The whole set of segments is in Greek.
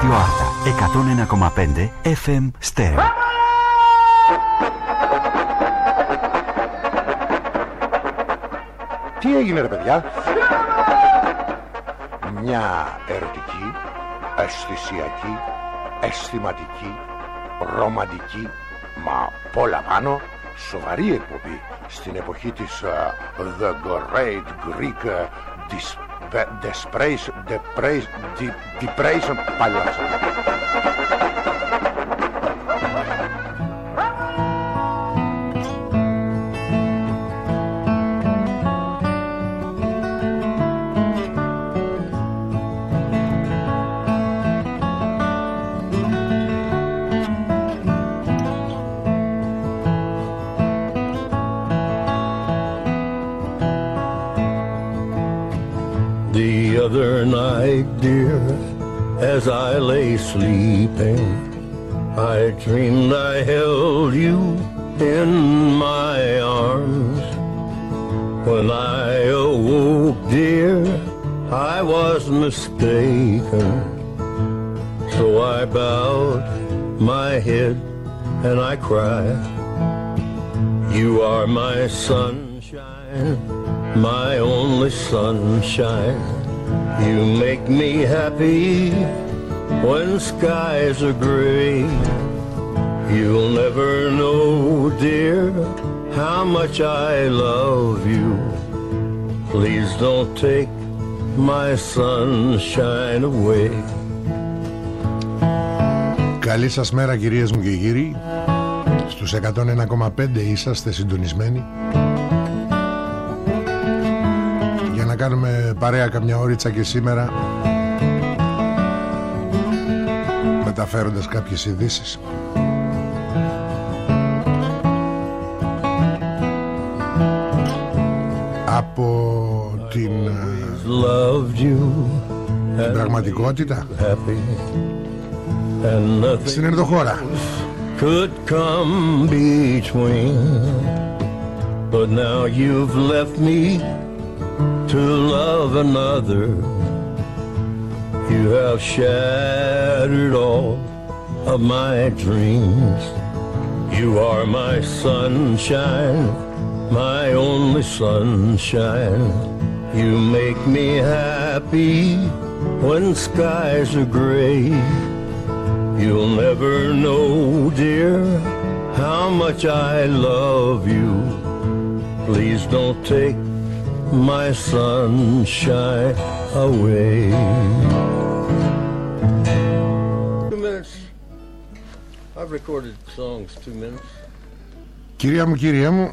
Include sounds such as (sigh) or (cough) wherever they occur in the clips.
Ράδιο Άρτα 101,5 FM Stereo. Τι έγινε ρε παιδιά; Μια ερωτική Αισθησιακή Αισθηματική Ρομαντική Μα πολλά πάνω Σοβαρή εκπομπή Στην εποχή της uh, The Great Greek de, de, de, de, de, de, de, sleeping, I dreamed I held you in my arms. When I awoke, dear, I was mistaken. So I bowed my head and I cried. You are my sunshine, my only sunshine. You make me happy when skies are gray. You'll never know, dear, how much I love you. Please don't take my sunshine away. Καλή σας μέρα κυρίες μου και κύριοι Στους 101,5 είσαστε συντονισμένοι Για να κάνουμε παρέα καμιά ώριτσα και σήμερα μεταφέροντας κάποιες ειδήσεις. από την, την πραγματικότητα. στην ενδοχώρα. could come between. But now you've left me to love another You have shattered all of my dreams. You are my sunshine, my only sunshine. You make me happy when skies are gray. You'll never know, dear, how much I love you. Please don't take my sunshine away. I've recorded songs two minutes. Κυρία μου, κυρία μου,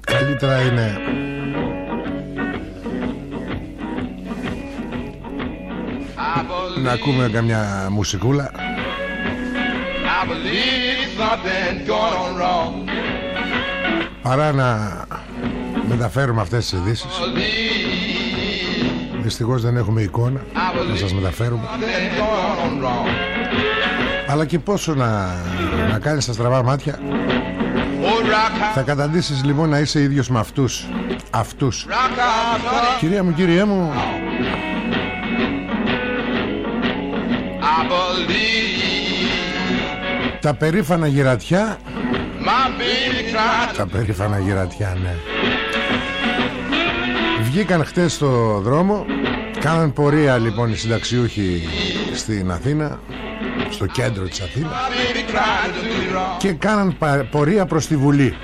καλύτερα είναι. Να ακούμε καμιά μουσικούλα. Παρά να μεταφέρουμε αυτές τις ειδήσεις. Δυστυχώς δεν έχουμε εικόνα να σας μεταφέρουμε αλλά και πόσο να, να κάνεις τα στραβά μάτια. Θα καταντήσεις λοιπόν να είσαι ίδιος με αυτούς. Αυτούς. Κυρία μου, κύριέ μου. Τα περήφανα γυρατιά. Τα περήφανα γυρατιά, ναι. Βγήκαν χτες στο δρόμο. Κάναν πορεία λοιπόν οι συνταξιούχοι στην Αθήνα στο κέντρο της Αθήνας και κάναν πορεία προς τη Βουλή.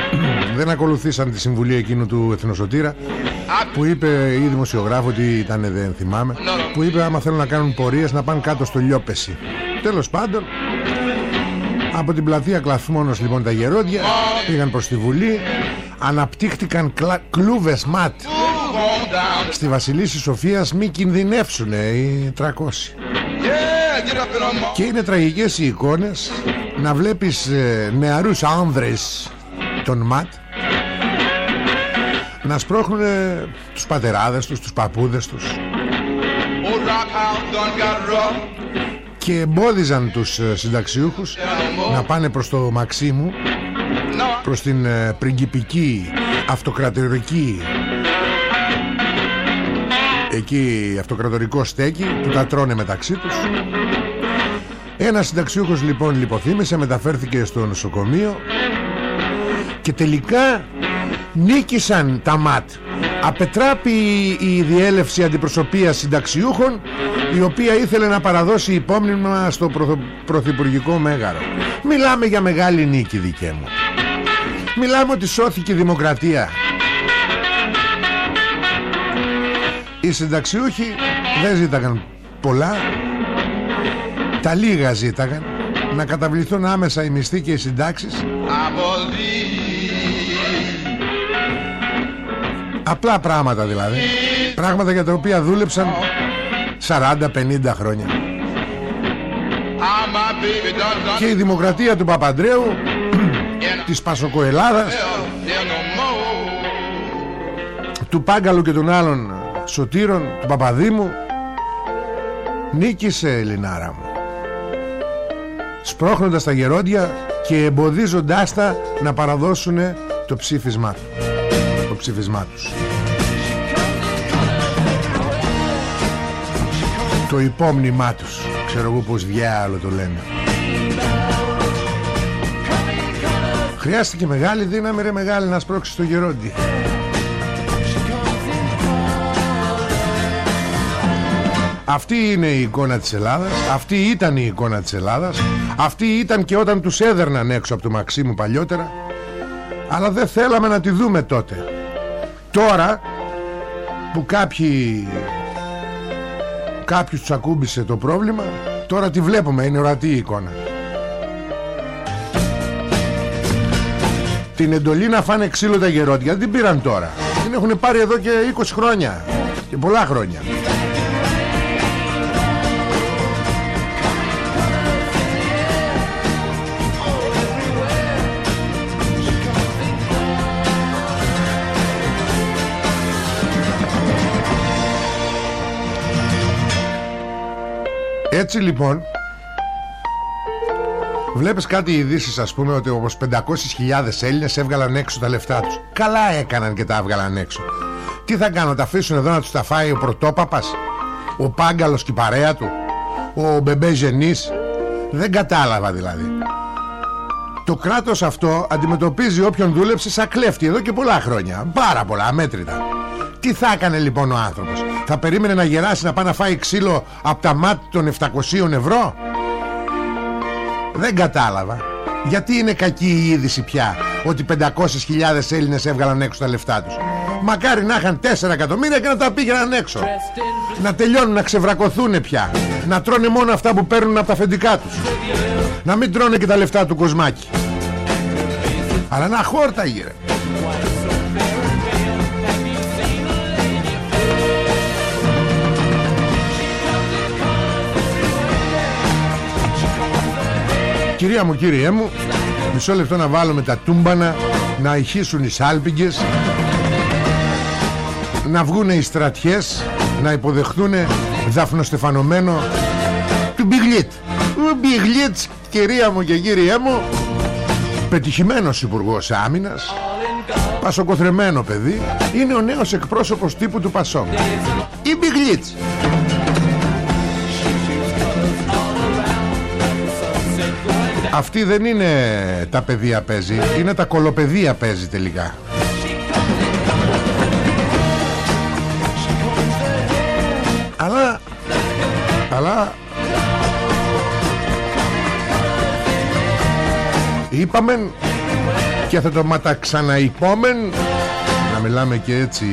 (clears throat) Δεν ακολουθήσαν τη συμβουλή εκείνου του Εθνοσωτήρα που είπε η δημοσιογράφο ότι ήταν δεν θυμάμαι που είπε άμα θέλουν να κάνουν πορείες να πάνε κάτω στο Λιόπεση τέλος πάντων από την πλατεία Κλαθμόνος λοιπόν τα γερόντια πήγαν προς τη Βουλή αναπτύχτηκαν κλα... κλούβες ματ στη Βασιλίση Σοφίας μη κινδυνεύσουνε οι 300 και είναι τραγικές οι εικόνες Να βλέπεις ε, νεαρούς άνδρες Των ΜΑΤ Να σπρώχνουν Τους πατεράδες τους, τους παππούδες τους. Και εμπόδιζαν τους ε, συνταξιούχους Να πάνε προς το Μαξίμου Προς την ε, πριγκιπική Αυτοκρατορική εκεί αυτοκρατορικό στέκι που τα τρώνε μεταξύ τους. Ένας συνταξιούχος λοιπόν λιποθύμησε μεταφέρθηκε στο νοσοκομείο και τελικά νίκησαν τα ΜΑΤ. Απετράπη η διέλευση αντιπροσωπείας συνταξιούχων η οποία ήθελε να παραδώσει υπόμνημα στο πρωθυπουργικό μέγαρο. Μιλάμε για μεγάλη νίκη δικέ μου. Μιλάμε ότι σώθηκε η δημοκρατία οι συνταξιούχοι δεν ζήταγαν πολλά τα λίγα ζήταγαν να καταβληθούν άμεσα οι μισθοί και οι συντάξεις Απλά πράγματα δηλαδή Πράγματα για τα οποία δούλεψαν 40-50 χρόνια Και η δημοκρατία του Παπαντρέου Της Πασοκοελάδας Του Πάγκαλου και των άλλων Σωτήρων Του Παπαδήμου Νίκησε Ελληνάρα μου. Σπρώχνοντας τα γερόντια Και εμποδίζοντάς τα Να παραδώσουν το ψήφισμά τους. Το ψήφισμά τους. Το υπόμνημά τους. Ξέρω εγώ πως διάλο το λένε. Χρειάστηκε μεγάλη δύναμη ρε μεγάλη να σπρώξει το γερόντι Αυτή είναι η εικόνα της Ελλάδας Αυτή ήταν η εικόνα της Ελλάδας Αυτή ήταν και όταν τους έδερναν έξω από το Μαξίμου παλιότερα. Αλλά δεν θέλαμε να τη δούμε τότε. Τώρα που κάποιοι Κάποιους τους ακούμπησε το πρόβλημα Τώρα τη βλέπουμε είναι ορατή η εικόνα. Την εντολή να φάνε ξύλο τα γερόντια Δεν την πήραν τώρα. Την έχουν πάρει εδώ και 20 χρόνια Και πολλά χρόνια Έτσι λοιπόν Βλέπεις κάτι ειδήσεις ας πούμε ότι όπως 500.000 Έλληνες έβγαλαν έξω τα λεφτά τους. Καλά έκαναν και τα έβγαλαν έξω. Τι θα κάνω τα αφήσουν εδώ να τους τα φάει ο πρωτόπαπας Ο Πάγκαλος και η παρέα του Ο Μπεμπέ Γενής Δεν κατάλαβα δηλαδή. Το κράτος αυτό αντιμετωπίζει όποιον δούλεψε σαν κλέφτη εδώ και πολλά χρόνια. Πάρα πολλά αμέτρητα τι θα έκανε λοιπόν ο άνθρωπος; Θα περίμενε να γεράσει να πάει να φάει ξύλο Από τα μάτια των 700 ευρώ; Δεν κατάλαβα. Γιατί είναι κακή η είδηση πια Ότι 500.000 Έλληνες έβγαλαν έξω τα λεφτά τους; Μακάρι να είχαν 4 εκατομμύρια και να τα πήγαιναν έξω. Να τελειώνουν να ξεβρακωθούν πια. Να τρώνε μόνο αυτά που παίρνουν από τα αφεντικά τους. Να μην τρώνε και τα λεφτά του κοσμάκι Αλλά να χόρτα Κυρία μου κύριέ μου Μισό λεπτό να βάλουμε τα τούμπανα Να ηχήσουν οι σάλπιγγες Να βγούνε οι στρατιές Να υποδεχθούν δαφνοστεφανωμένο Του Μπιγλίτ Ο Μπιγλίτ κυρία μου και κύριέ μου Πετυχημένος υπουργός άμυνας Πασοκοθρεμένο παιδί Είναι ο νέος εκπρόσωπος τύπου του Πασόκ. Η Μπιγλίτς Αυτή δεν είναι τα παιδεία παίζει Είναι τα κολοπεδία παίζει τελικά. Αλλά Αλλά Είπαμε Και θα το ματαξαναειπόμεν Να μιλάμε και έτσι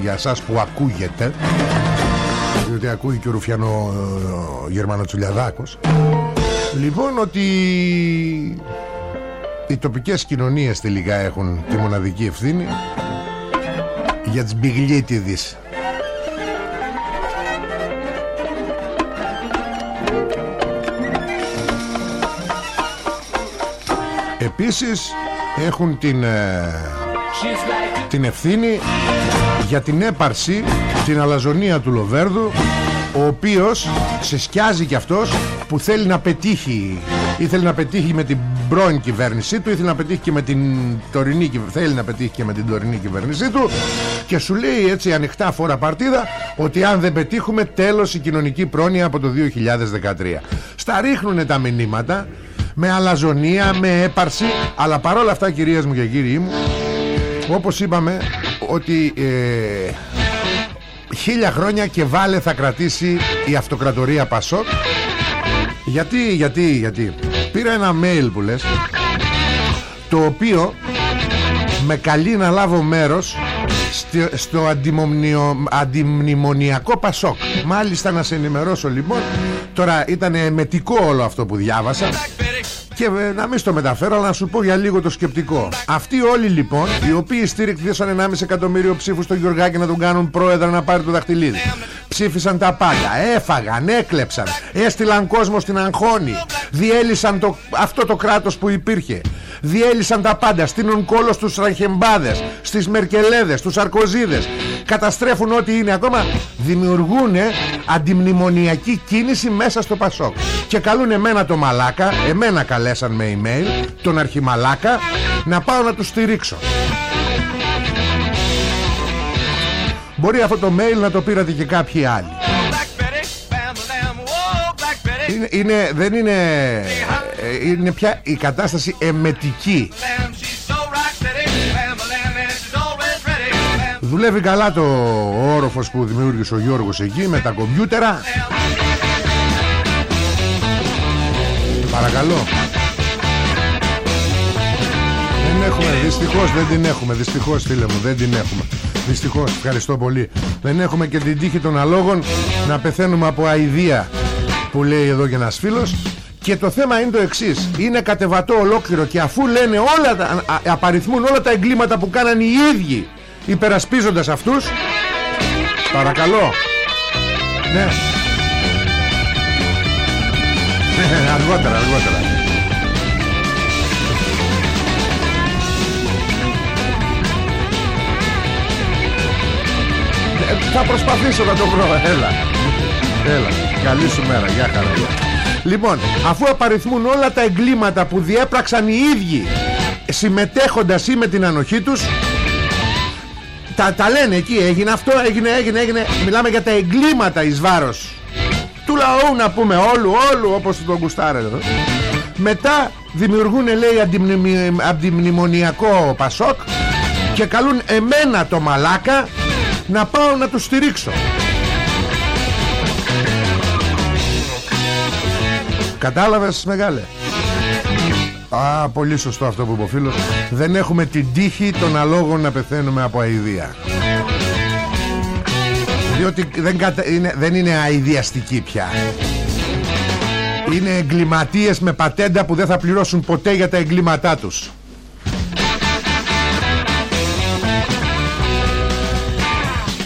Για σας που ακούγεται Διότι ακούει και ο Ρουφιανό ε, Γερμανοτσουλιαδάκος Λοιπόν ότι οι τοπικές κοινωνίες τελικά έχουν τη μοναδική ευθύνη για τις μπιγλίτιδες. Επίσης έχουν την, ε, την ευθύνη για την έπαρση την αλαζονία του Λοβέρδου ο οποίος σε σκιάζει κι αυτός που θέλει να πετύχει ήθελε να πετύχει με την πρώην κυβέρνησή του ήθελε να πετύχει και με την τωρινή θέλει να πετύχει και με την τωρινή κυβέρνησή του και σου λέει έτσι ανοιχτά φορά παρτίδα ότι αν δεν πετύχουμε τέλος η κοινωνική πρόνοια από το 2013 στα ρίχνουν τα μηνύματα με αλαζονία, με έπαρση αλλά παρόλα αυτά κυρίες μου και κύριοι μου όπως είπαμε ότι ε, χίλια χρόνια και βάλε θα κρατήσει η αυτοκρατορία Πασόκ γιατί, γιατί, γιατί. Πήρα ένα mail που λες το οποίο με καλεί να λάβω μέρος στο αντιμνημονιακό Πασόκ. Μάλιστα να σε ενημερώσω λοιπόν Τώρα ήταν εμετικό όλο αυτό που διάβασα και ε, να μην στο μεταφέρω αλλά να σου πω για λίγο το σκεπτικό. Αυτοί όλοι λοιπόν οι οποίοι στήριξαν 1,5 εκατομμύριο ψήφους στο Γιωργάκη να τον κάνουν πρόεδρο να πάρει το δαχτυλίδι Ψήφισαν τα πάντα, έφαγαν, έκλεψαν, έστειλαν κόσμο στην Αγχώνη. Διέλυσαν το, αυτό το κράτος που υπήρχε. Διέλυσαν τα πάντα, στείνουν κόλο στους Ραχεμπάδες, στις Μερκελέδες, στους Αρκοζίδες Καταστρέφουν ό,τι είναι ακόμα. Δημιουργούν αντιμνημονιακή κίνηση μέσα στο Πασόκ. Και καλούν εμένα το μαλάκα, εμένα καλέσαν με email Τον αρχιμαλάκα να πάω να τους στηρίξω Μπορεί αυτό το mail να το πήρατε και κάποιοι άλλοι. Είναι, είναι, δεν είναι ε, είναι πια η κατάσταση εμετική. Δουλεύει καλά το όροφος που δημιούργησε ο Γιώργος εκεί με τα κομπιούτερα. Παρακαλώ. Δεν έχουμε, δυστυχώς δεν την έχουμε. Δυστυχώς φίλε μου δεν την έχουμε Δυστυχώς, ευχαριστώ πολύ. Δεν έχουμε και την τύχη των αλόγων Να πεθαίνουμε από αηδία Που λέει εδώ και ένας φίλος. Και το θέμα είναι το εξής. Είναι κατεβατό ολόκληρο και αφού λένε όλα τα, απαριθμούν όλα τα εγκλήματα που κάναν οι ίδιοι Υπερασπίζοντας αυτούς Παρακαλώ. Ναι. (laughs) Αργότερα, αργότερα προσπαθήσω να το βρω. Έλα. Έλα. Καλή σου μέρα. Γεια χαρά. Λοιπόν, αφού απαριθμούν όλα τα εγκλήματα που διέπραξαν οι ίδιοι συμμετέχοντας ή με την ανοχή τους τα, τα λένε εκεί έγινε αυτό, έγινε, έγινε, έγινε. Μιλάμε για τα εγκλήματα εις βάρος Του λαού να πούμε όλου, όλου όπως τον κουστάρε Μετά δημιουργούν λέει αντιμνημονιακό Πασόκ Και καλούν εμένα το μαλάκα να πάω να του στηρίξω. Κατάλαβες μεγάλε; Α, πολύ σωστό αυτό που είπε ο φίλος. Δεν έχουμε την τύχη των αλόγων να πεθαίνουμε από αηδία. Διότι δεν, είναι, δεν είναι αηδιαστική πια. Είναι εγκληματίες με πατέντα που δεν θα πληρώσουν ποτέ για τα εγκλήματά τους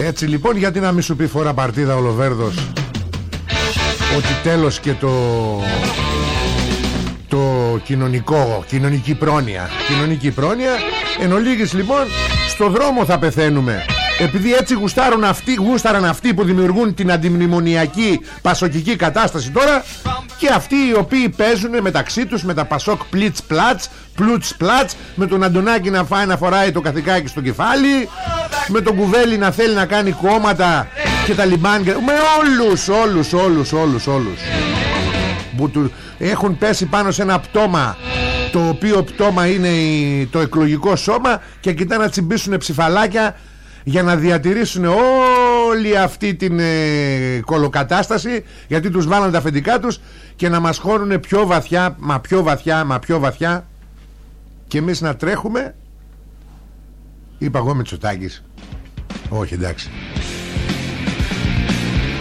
Έτσι λοιπόν γιατί να μην σου πει φορά παρτίδα ο Λοβέρδος ότι τέλος και το το κοινωνικό κοινωνική πρόνοια κοινωνική πρόνοια εν ολίγης λοιπόν στο δρόμο θα πεθαίνουμε επειδή έτσι γουστάρουν αυτοί, γούσταραν αυτοί που δημιουργούν την αντιμνημονιακή πασοκική κατάσταση τώρα και αυτοί οι οποίοι παίζουν μεταξύ τους με τα πασόκ πλίτς πλάτς πλούτς πλάτς με τον Αντωνάκη να φάει να φοράει το καθηκάκι στο κεφάλι με τον Κουβέλη να θέλει να κάνει κόμματα και τα λιμπάν με όλους όλους όλους όλους όλους. Που του έχουν πέσει πάνω σε ένα πτώμα το οποίο πτώμα είναι το εκλογικό σώμα και κοιτάνε να τσιμπήσουν ψηφαλάκια για να διατηρήσουν όλη αυτή την ε, κολοκατάσταση γιατί τους βάλαν τα αφεντικά τους και να μας χώρουν πιο βαθιά μα πιο βαθιά μα πιο βαθιά. Και εμείς να τρέχουμε. Είπα εγώ με Τσοτάκης όχι εντάξει.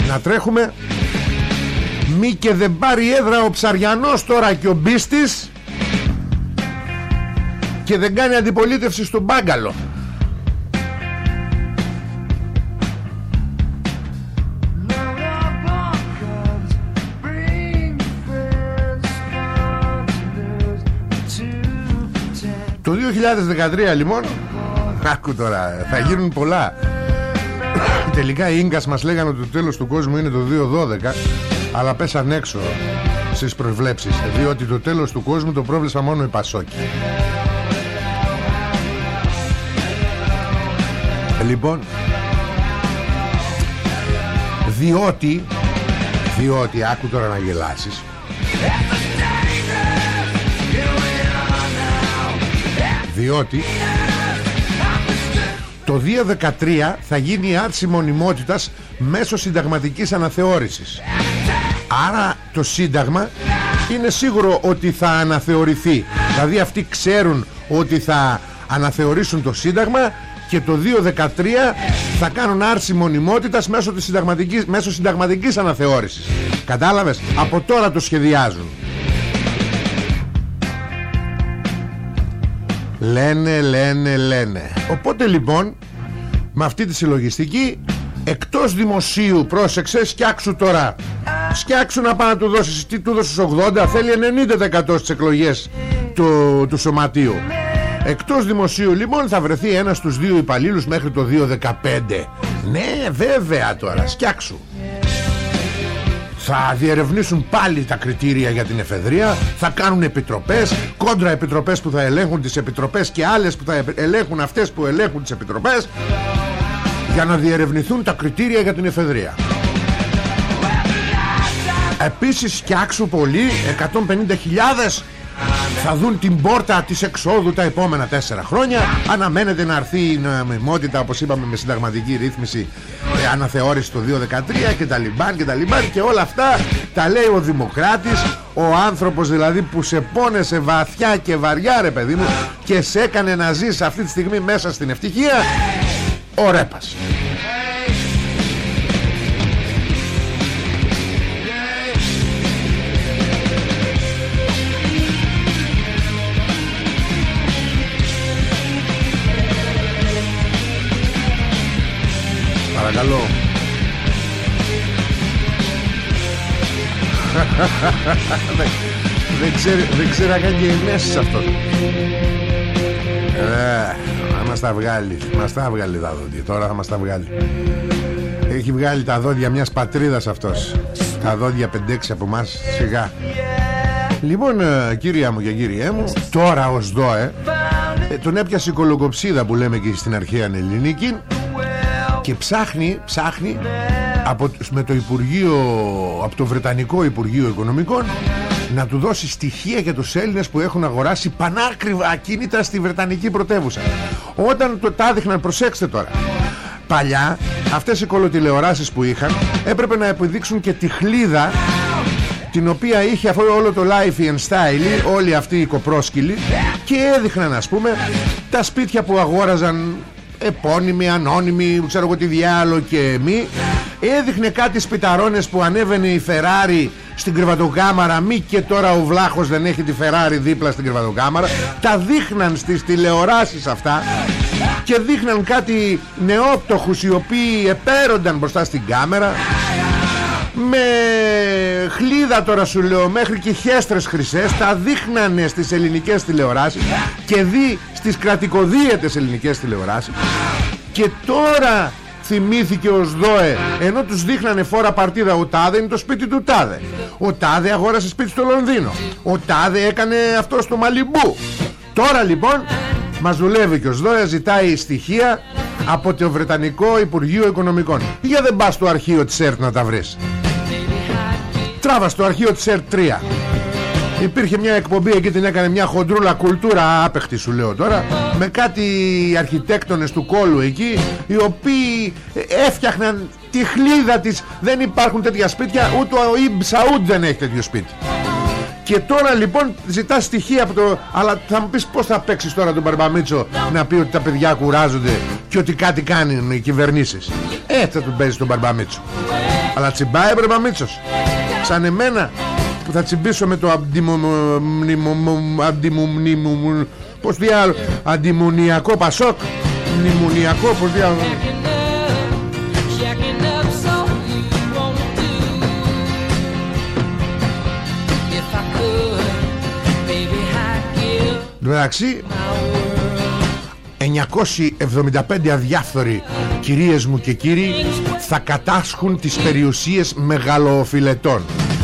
Να τρέχουμε. Μη και δεν πάρει έδρα ο Ψαριανός τώρα και ο Μπίστης. Και δεν κάνει αντιπολίτευση στον Μπάγκαλο Το 2013 λοιπόν Άκου τώρα Θα γίνουν πολλά. Τελικά οι Ίγκας μας λέγανε ότι το τέλος του κόσμου είναι το 2012 Αλλά πέσαν έξω Στις προβλέψεις Διότι το τέλος του κόσμου το πρόβλεψα μόνο η Πασόκη Λοιπόν διότι διότι άκου τώρα να γελάσεις διότι το 2013 θα γίνει η άρση μονιμότητας μέσω συνταγματικής αναθεώρησης. Άρα το σύνταγμα είναι σίγουρο ότι θα αναθεωρηθεί. Δηλαδή αυτοί ξέρουν ότι θα αναθεωρήσουν το σύνταγμα και το 2013 θα κάνουν άρση μονιμότητας μέσω, της συνταγματικής, μέσω συνταγματικής αναθεώρησης. Κατάλαβες; Από τώρα το σχεδιάζουν Λένε, λένε, λένε. Οπότε λοιπόν Με αυτή τη συλλογιστική Εκτός δημοσίου πρόσεξες Σκιάξου τώρα. Σκιάξου να πάει να του δώσεις Τι του δώσεις 80 Θέλει 90% στις εκλογές του, του σωματείου. Εκτός δημοσίου λοιπόν θα βρεθεί ένας στους δύο υπαλλήλους μέχρι το 2015 Ναι βέβαια τώρα Σκιάξου θα διερευνήσουν πάλι τα κριτήρια για την εφεδρεία θα κάνουν επιτροπές κόντρα επιτροπές που θα ελέγχουν τις επιτροπές και άλλες που θα ελέγχουν αυτές που ελέγχουν τις επιτροπές για να διερευνηθούν τα κριτήρια για την εφεδρεία. Επίσης φτιάξου πολύ 150.000 θα δουν την πόρτα της εξόδου τα επόμενα τέσσερα χρόνια. Αναμένεται να έρθει η νομιμότητα όπως είπαμε με συνταγματική ρύθμιση ε, αναθεώρηση το 2013 και τα λιμπάν και τα λιμπάν και όλα αυτά τα λέει ο Δημοκράτης. Ο άνθρωπος δηλαδή που σε πόνεσε βαθιά και βαριά ρε παιδί μου και σε έκανε να ζεις αυτή τη στιγμή μέσα στην ευτυχία ο Ρέπας Παρακαλώ (laughs) δεν, ξέρει, δεν ξέρει να κάνει και μέσα αυτό. Ε, θα μας τα βγάλει Μας τα βγάλει τα δόντια Τώρα θα μας τα βγάλει. Έχει βγάλει τα δόντια μιας πατρίδας αυτός. Τα δόντια 5-6 από μας Σιγά. Λοιπόν ε, κύρια μου και κύριέ μου Τώρα ως ΔΟΕ ε, Τον έπιασε η κολοκοψίδα που λέμε και στην αρχαία ελληνική Και ψάχνει Ψάχνει από, με το Υπουργείο από το Βρετανικό Υπουργείο Οικονομικών να του δώσει στοιχεία για τους Έλληνες που έχουν αγοράσει πανάκριβα ακίνητα στη Βρετανική πρωτεύουσα. Όταν το τα δείχναν προσέξτε τώρα. Παλιά αυτές οι κολοτηλεοράσεις που είχαν έπρεπε να επιδείξουν και τη χλίδα την οποία είχε αυτό όλο το life and style όλοι αυτοί οι κοπρόσκυλοι και έδειχναν ας πούμε τα σπίτια που αγόραζαν επώνυμοι, ανώνυμοι, ξέρω εγώ τι διάλογο και μη. Έδειχνε κάτι σπιταρώνες που ανέβαινε η Φεράρι στην κρεβατοκάμαρα. Μη και τώρα ο Βλάχος δεν έχει τη Φεράρι δίπλα στην κρεβατοκάμαρα. Τα δείχναν στις τηλεοράσεις αυτά και δείχναν κάτι νεόπτωχους οι οποίοι επέρονταν μπροστά στην κάμερα με χλίδα τώρα σου λέω μέχρι και χέστρες χρυσές τα δείχνανε στις ελληνικές τηλεοράσεις και δει στις κρατικοδίαιτες ελληνικές τηλεοράσεις. Και τώρα θυμήθηκε ο ΣΔΟΕ ενώ τους δείχνανε φόρα παρτίδα. Ο Τάδε είναι το σπίτι του Τάδε. Ο Τάδε αγόρασε σπίτι στο Λονδίνο. Ο Τάδε έκανε αυτό στο Μαλιμπού. Τώρα λοιπόν μας δουλεύει και ο ΣΔΟΕ ζητάει στοιχεία από το Βρετανικό Υπουργείο Οικονομικών. Για δεν πας στο αρχείο της ΕΡΤ να τα βρεις τράβα στο αρχείο της ΕΡΤ 3 Υπήρχε μια εκπομπή εκεί την έκανε μια χοντρούλα κουλτούρα άπεχτη σου λέω τώρα Με κάτι αρχιτέκτονες του κόλου εκεί Οι οποίοι έφτιαχναν τη χλίδα της. Δεν υπάρχουν τέτοια σπίτια Ούτε ο Ιμπ Σαούντ δεν έχει τέτοιο σπίτι. Και τώρα λοιπόν ζητάς στοιχεία από το... Αλλά θα μου πεις πως θα παίξεις τώρα τον Μπαρμπαμίτσο Να πει ότι τα παιδιά κουράζονται Και ότι κάτι κάνουν οι κυβερνήσεις. Έτσι θα τον παίζεις τον Μπαρμπαμίτσο. Αλλά τσιμπάει ο Μπαρμπαμίτσος Σαν εμένα που θα τσιμπήσω με το αντιμουμνήμου πως διάλο αντιμουνιακό πασόκ μνημονιακό πως διάλο Εντάξει 975 αδιάφθοροι κυρίες μου και κύριοι θα κατάσχουν τις περιουσίες μεγαλοφιλετών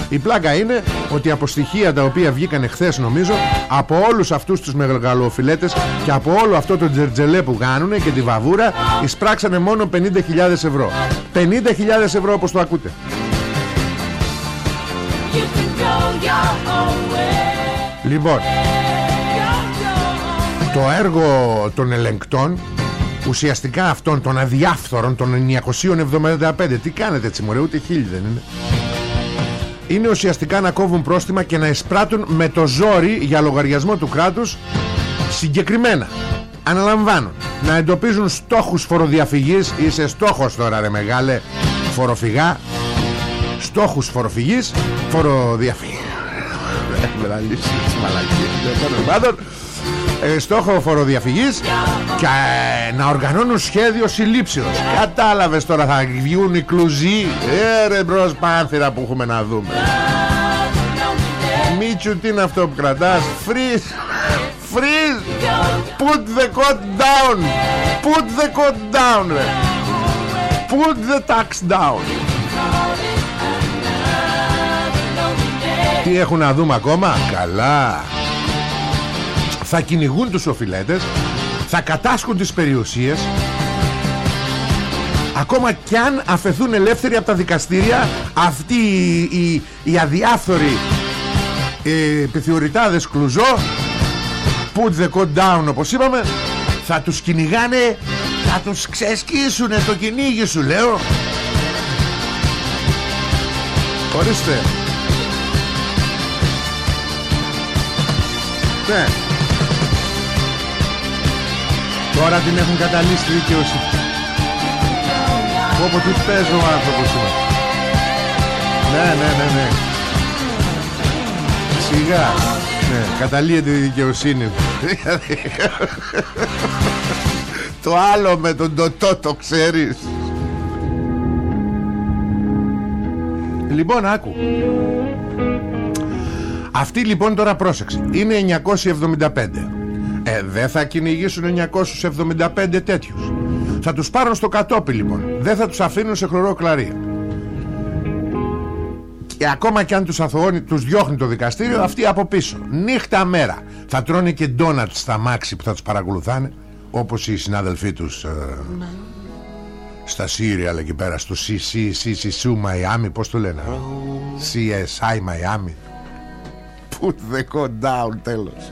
Η πλάκα είναι ότι από στοιχεία τα οποία βγήκαν χθε νομίζω από όλους αυτούς τους μεγαλοφιλέτες και από όλο αυτό το τζερτζελέ που κάνουν και τη βαβούρα εισπράξανε μόνο 50.000 ευρώ. 50.000 ευρώ όπως το ακούτε. Λοιπόν, το έργο των ελεγκτών ουσιαστικά αυτών των αδιάφθορων των 975 τι κάνετε έτσι μωρέ ούτε χίλιοι δεν είναι είναι ουσιαστικά να κόβουν πρόστιμα και να εισπράττουν με το ζόρι για λογαριασμό του κράτους συγκεκριμένα αναλαμβάνουν να εντοπίζουν στόχους φοροδιαφυγής είσαι στόχος τώρα ρε μεγάλε φοροφυγά στόχους φοροφυγής φοροδιαφυγής ε, στόχο φοροδιαφυγής και ε, να οργανώνουν σχέδιο συλλήψεως. Κατάλαβες τώρα θα βγουν οι κλουζοί; Ε ρε μπρος πάνθυρα που έχουμε να δούμε. Μίτσου τι είναι αυτό που κρατάς; Freeze. Freeze. Put the coat down. Put the coat down ρε. Put the tax down. Τι έχουν να δούμε ακόμα; Καλά Θα κυνηγούν τους οφειλέτες Θα κατάσχουν τις περιουσίες. Ακόμα κι αν αφαιθούν ελεύθεροι από τα δικαστήρια Αυτοί οι, οι, οι αδιάφθοροι ε, επιθεωρητάδες κλουζό Put the code down όπως είπαμε Θα τους κυνηγάνε Θα τους ξεσκίσουνε το κυνήγι σου λέω. Ορίστε. Ναι. Τώρα την έχουν καταλύσει τη δικαιοσύνη. Πω τι παίζει ο άνθρωπος σήμερα. Ναι, ναι, ναι, ναι. Σιγά. Ναι, καταλύεται η δικαιοσύνη. (laughs) το άλλο με τον τοτό το ξέρεις. Λοιπόν, άκου. Αυτή λοιπόν τώρα πρόσεξε Είναι 975 Ε δεν θα κυνηγήσουν 975 τέτοιους. Θα τους πάρουν στο κατόπι λοιπόν. Δεν θα τους αφήνουν σε χλωρό κλαρία και ακόμα και αν τους αθωώνει Τους διώχνει το δικαστήριο Αυτοί από πίσω. Νύχτα μέρα. Θα τρώνε και ντόνατς στα μάξι που θα τους παρακολουθάνε Όπως οι συνάδελφοί τους ε, Στα Σύριαλ εκεί πέρα Στο CCCCU Miami Πώς το λένε CSI Miami Put the code down τέλος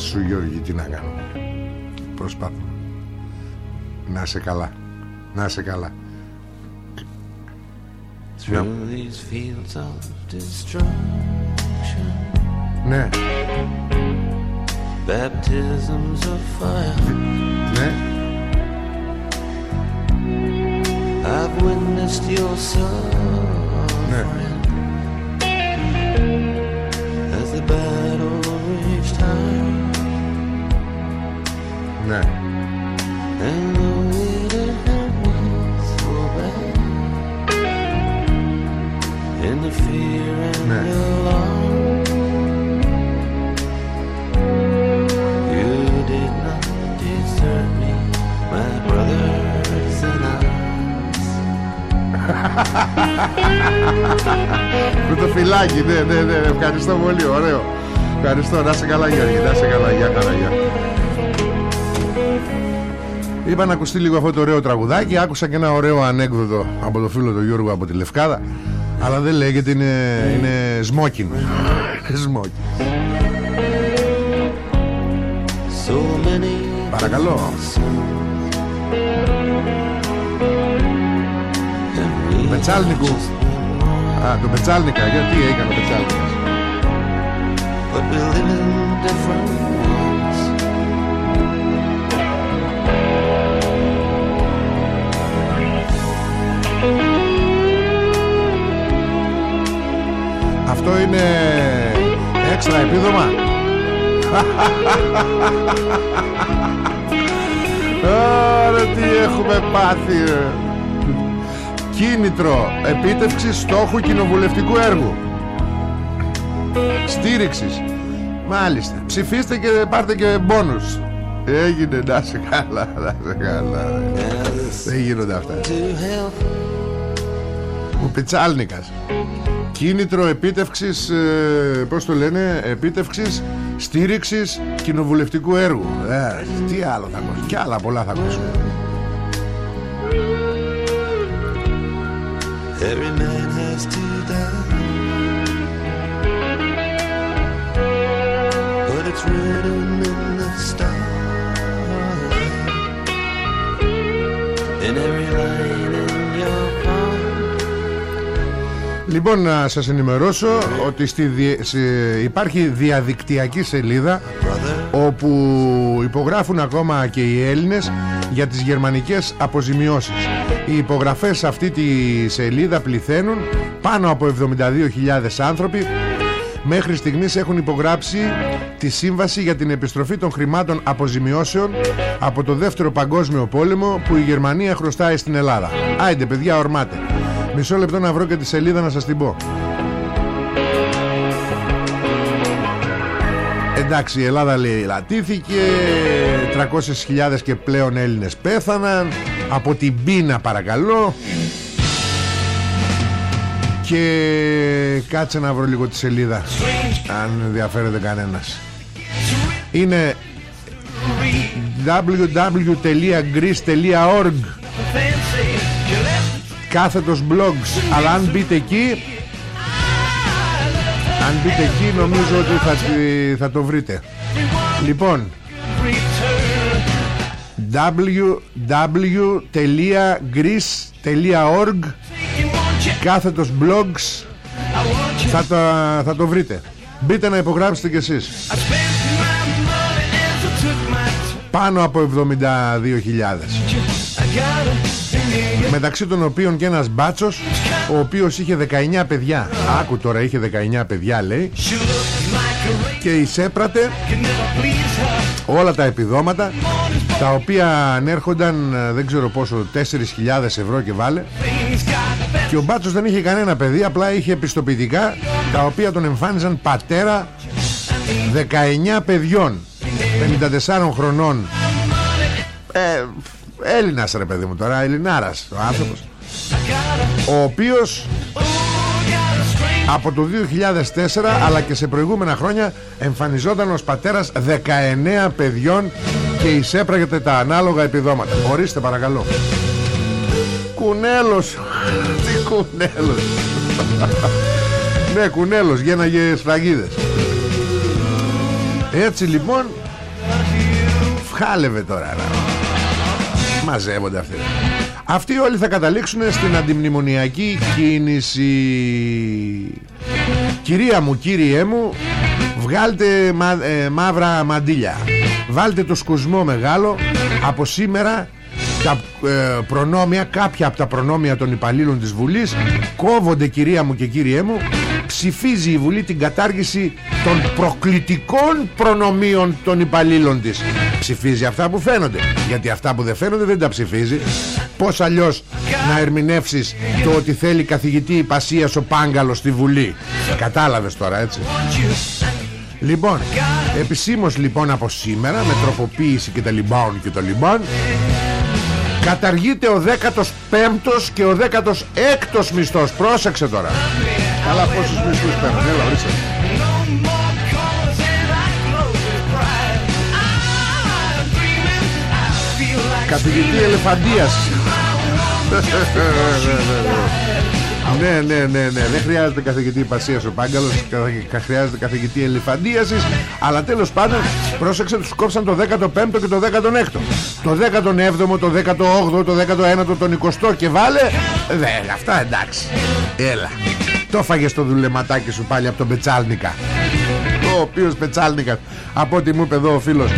σου Γιώργη τι να κάνω. Προσπάθω. Να σε καλά. Να σε καλά. Ναι. Baptisms of fire. Ναι. I've witnessed your suffering. as Ναι. And though it hurt me so bad, in the fear and ναι. the alarm, you did not desert me, my brothers and I. Με το φυλάκι, ναι, ναι, ναι, ευχαριστώ πολύ, ωραίο. Ευχαριστώ, να σε καλά Γιώργη, να σε καλά, γεια χαρά, γεια. Είπα να ακουστεί λίγο αυτό το ωραίο τραγουδάκι. Άκουσα και ένα ωραίο ανέκδοτο Από το φίλο του Γιώργου από τη Λευκάδα. Αλλά δεν λέγεται είναι, είναι σμόκιν Σμόκιν Παρακαλώ. Πετσάλνικου. Α, το Πετσάλνικα, γιατί έκανε ο Πετσάλνικας. But we live in different Αυτό είναι έξτρα επίδομα. Άρα τι έχουμε πάθει ρε. Κίνητρο επίτευξης στόχου κοινοβουλευτικού έργου. Στήριξης. Μάλιστα. Ψηφίστε και πάρτε και μπόνους. Έγινε να σε καλά Να σε καλά. Δεν γίνονται αυτά. To help Ο Πιτσάλνικας Κίνητρο επίτευξης ε, Πώς το λένε Επίτευξης στήριξης κοινοβουλευτικού έργου ε, Τι άλλο θα ακούσουμε Κι άλλα πολλά θα ακούσουμε every man has to die. But it's written in the stars. Λοιπόν να σας ενημερώσω Ότι στη, δι- σε- υπάρχει διαδικτυακή σελίδα Όπου υπογράφουν ακόμα και οι Έλληνες Για τις γερμανικές αποζημιώσεις Οι υπογραφές σε αυτή τη σελίδα πληθαίνουν Πάνω από 72.000 άνθρωποι Μέχρι στιγμής έχουν υπογράψει τη σύμβαση για την επιστροφή των χρημάτων αποζημιώσεων από το δεύτερο παγκόσμιο πόλεμο που η Γερμανία χρωστάει στην Ελλάδα. Άιντε παιδιά ορμάτε. Μισό λεπτό να βρω και τη σελίδα να σας την πω. Εντάξει η Ελλάδα λέει λατήθηκε 300.000 και πλέον Έλληνες πέθαναν. Από την πείνα παρακαλώ. Και κάτσε να βρω λίγο τη σελίδα Αν ενδιαφέρεται κανένας. Είναι www.greece.org Κάθετος blogs. Αλλά αν μπείτε εκεί Αν μπείτε εκεί νομίζω ότι θα, τη- θα το βρείτε. Λοιπόν www.greece.org Κάθετος blogs θα το, θα το βρείτε. Μπείτε να υπογράψετε κι εσείς. Πάνω από 72.000 Μεταξύ των οποίων και ένας μπάτσος Ο οποίος είχε 19 παιδιά. Άκου τώρα είχε 19 παιδιά λέει. Και εισέπρατε Όλα τα επιδόματα Τα οποία ανέρχονταν ε, Δεν ξέρω πόσο 4.000 ευρώ και βάλε. Και ο μπάτσος δεν είχε κανένα παιδί Απλά είχε επιστοποιητικά Τα οποία τον εμφάνιζαν πατέρα 19 παιδιών 54 χρονών. Ε, Έλληνας ρε παιδί μου τώρα Ελληνάρας ο άνθρωπος Ο οποίος από το 2004 αλλά και σε προηγούμενα χρόνια εμφανιζόταν ως πατέρας 19 παιδιών και εισέπραγεται τα ανάλογα επιδόματα. Ορίστε παρακαλώ. Κουνέλος. Τι κουνέλος. ναι κουνέλος γέναγε σφραγίδες. Έτσι λοιπόν Φχάλευε τώρα να. Μαζεύονται αυτοί. Αυτοί όλοι θα καταλήξουν στην αντιμνημονιακή κίνηση. Κυρία μου, κύριέ μου Βγάλτε μα, ε, μαύρα μαντίλια Βάλτε το σκουσμό μεγάλο. Από σήμερα τα ε, προνόμια, κάποια από τα προνόμια των υπαλλήλων της Βουλής κόβονται κυρία μου και κύριέ μου ψηφίζει η Βουλή την κατάργηση των προκλητικών προνομίων των υπαλλήλων της. Ψηφίζει αυτά που φαίνονται. Γιατί αυτά που δεν φαίνονται δεν τα ψηφίζει. Πως αλλιώς να ερμηνεύσεις το ότι θέλει καθηγητή υπασίας ο Πάγκαλος στη Βουλή; Κατάλαβες τώρα έτσι. Λοιπόν, επισήμως λοιπόν από σήμερα με τροποποίηση και τα λιμπάουν και τα λιμπάν Καταργείται ο 15ος και ο 16ος μισθός. Πρόσεξε τώρα Καλά πόσους μισθούς παίρνουν. Έλα ορίστε. Καθηγητή ελεφαντίας. Ναι, ναι, ναι, ναι. Δεν χρειάζεται καθηγητή υπασίας ο Πάγκαλος καθ- Χρειάζεται καθηγητή ελεφαντίασης. Αλλά τέλος πάντων Πρόσεξε τους κόψαν το 15ο και το 16ο Το 17ο, το 18ο, το 19ο, τον 20ο Και βάλε. Δε, αυτά εντάξει. Έλα Το φάγες το δουλεματάκι σου πάλι από τον Πετσάλνικα. Ο οποίος Πετσάλνικας από ό,τι μου είπε εδώ ο φίλος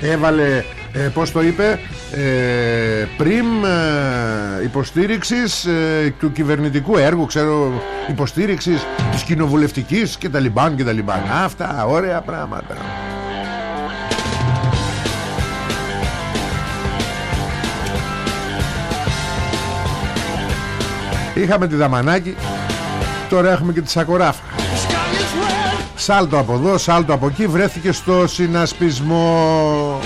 έβαλε ε, πως το είπε ε, πριμ ε, υποστήριξης ε, του κυβερνητικού έργου ξέρω υποστήριξης της κοινοβουλευτικής και τα λιμπάν και τα λιμπάν αυτά ωραία πράγματα. Είχαμε τη Δαμανάκη Τώρα έχουμε και τη Σακοράφα. Σάλτο από εδώ, σάλτο από εκεί Βρέθηκε στο συνασπισμό.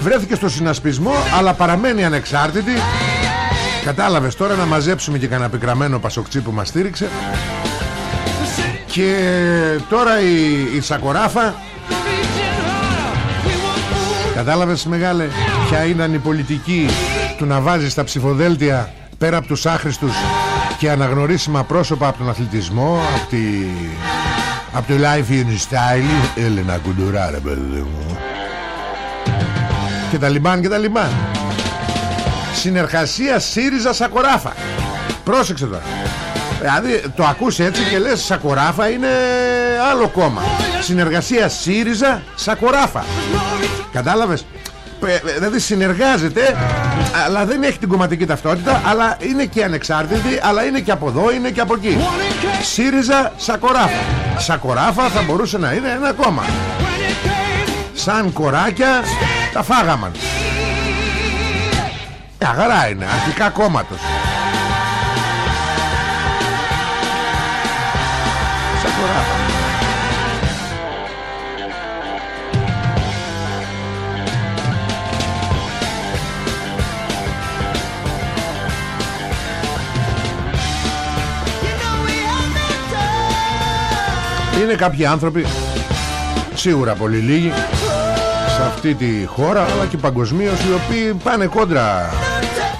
Βρέθηκε στο συνασπισμό Αλλά παραμένει ανεξάρτητη. Κατάλαβες τώρα να μαζέψουμε και κανένα πικραμένο πασοκτσί που μας στήριξε. Και τώρα η, η Σακοράφα. Κατάλαβες μεγάλε Ποια ήταν η πολιτική Του να βάζεις στα ψηφοδέλτια Πέρα από τους άχρηστους Και αναγνωρίσιμα πρόσωπα από τον αθλητισμό Από τη από το Life in Style. Έλενα Κουντουρά ρε παιδί μου. Και τα λιμπάν και τα λιμπάν Συνεργασία ΣΥΡΙΖΑ Σακοράφα. Πρόσεξε τώρα. Δηλαδή το ακούς έτσι και λες Σακοράφα είναι άλλο κόμμα. Συνεργασία ΣΥΡΙΖΑ Σακοράφα. Κατάλαβες; Δηλαδή συνεργάζεται Αλλά δεν έχει την κομματική ταυτότητα Αλλά είναι και ανεξάρτητη Αλλά είναι και από εδώ είναι και από εκεί. ΣΥΡΙΖΑ Σακοράφα Σακοράφα θα μπορούσε να είναι ένα κόμμα. Σαν κοράκια Τα φάγαμαν. Αγαρά είναι αρχικά κόμματος. Σακοράφα Είναι κάποιοι άνθρωποι Σίγουρα πολύ λίγοι Σε αυτή τη χώρα Αλλά και παγκοσμίως Οι οποίοι πάνε κόντρα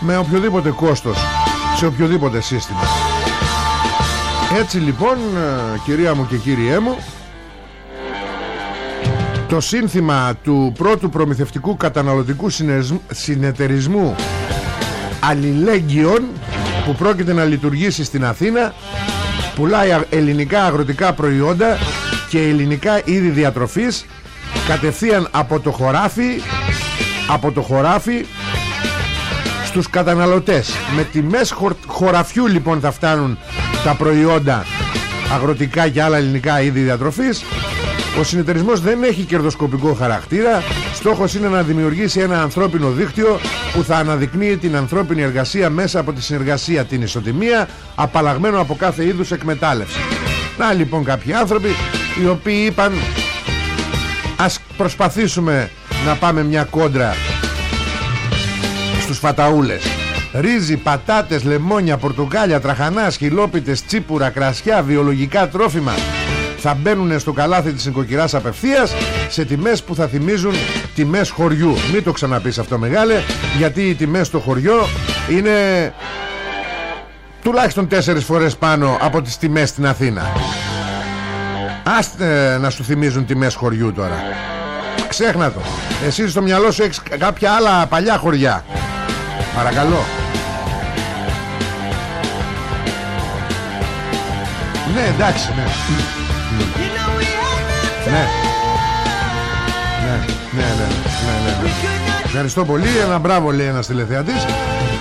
Με οποιοδήποτε κόστος Σε οποιοδήποτε σύστημα. Έτσι λοιπόν Κυρία μου και κύριέ μου Το σύνθημα Του πρώτου προμηθευτικού Καταναλωτικού συνεταιρισμού Αλληλέγγυων Που πρόκειται να λειτουργήσει στην Αθήνα πουλάει ελληνικά αγροτικά προϊόντα και ελληνικά είδη διατροφής κατευθείαν από το χωράφι από το χωράφι στους καταναλωτές. Με τιμές χωραφιού λοιπόν θα φτάνουν τα προϊόντα αγροτικά και άλλα ελληνικά είδη διατροφής ο συνεταιρισμός δεν έχει κερδοσκοπικό χαρακτήρα Στόχος είναι να δημιουργήσει ένα ανθρώπινο δίκτυο που θα αναδεικνύει την ανθρώπινη εργασία μέσα από τη συνεργασία, την ισοτιμία, απαλλαγμένο από κάθε είδους εκμετάλλευση. Να λοιπόν κάποιοι άνθρωποι οι οποίοι είπαν ας προσπαθήσουμε να πάμε μια κόντρα στους φαταούλες. Ρύζι, πατάτες, λεμόνια, πορτοκάλια, τραχανά, σκυλόπιτες, τσίπουρα, κρασιά, βιολογικά τρόφιμα θα μπαίνουν στο καλάθι της νοικοκυράς απευθείας σε τιμές που θα θυμίζουν τιμές χωριού. Μην το ξαναπείς αυτό μεγάλε, γιατί οι τιμές στο χωριό είναι τουλάχιστον τέσσερις φορές πάνω από τις τιμές στην Αθήνα. Άστε να σου θυμίζουν τιμές χωριού τώρα. Ξέχνα το. Εσύ στο μυαλό σου έχεις κάποια άλλα παλιά χωριά. Παρακαλώ. Ναι, εντάξει, ναι. Ναι. Ναι. Ναι, ναι, ναι, ναι, Ευχαριστώ πολύ. Ένα μπράβο λέει ένας τηλεθεατής.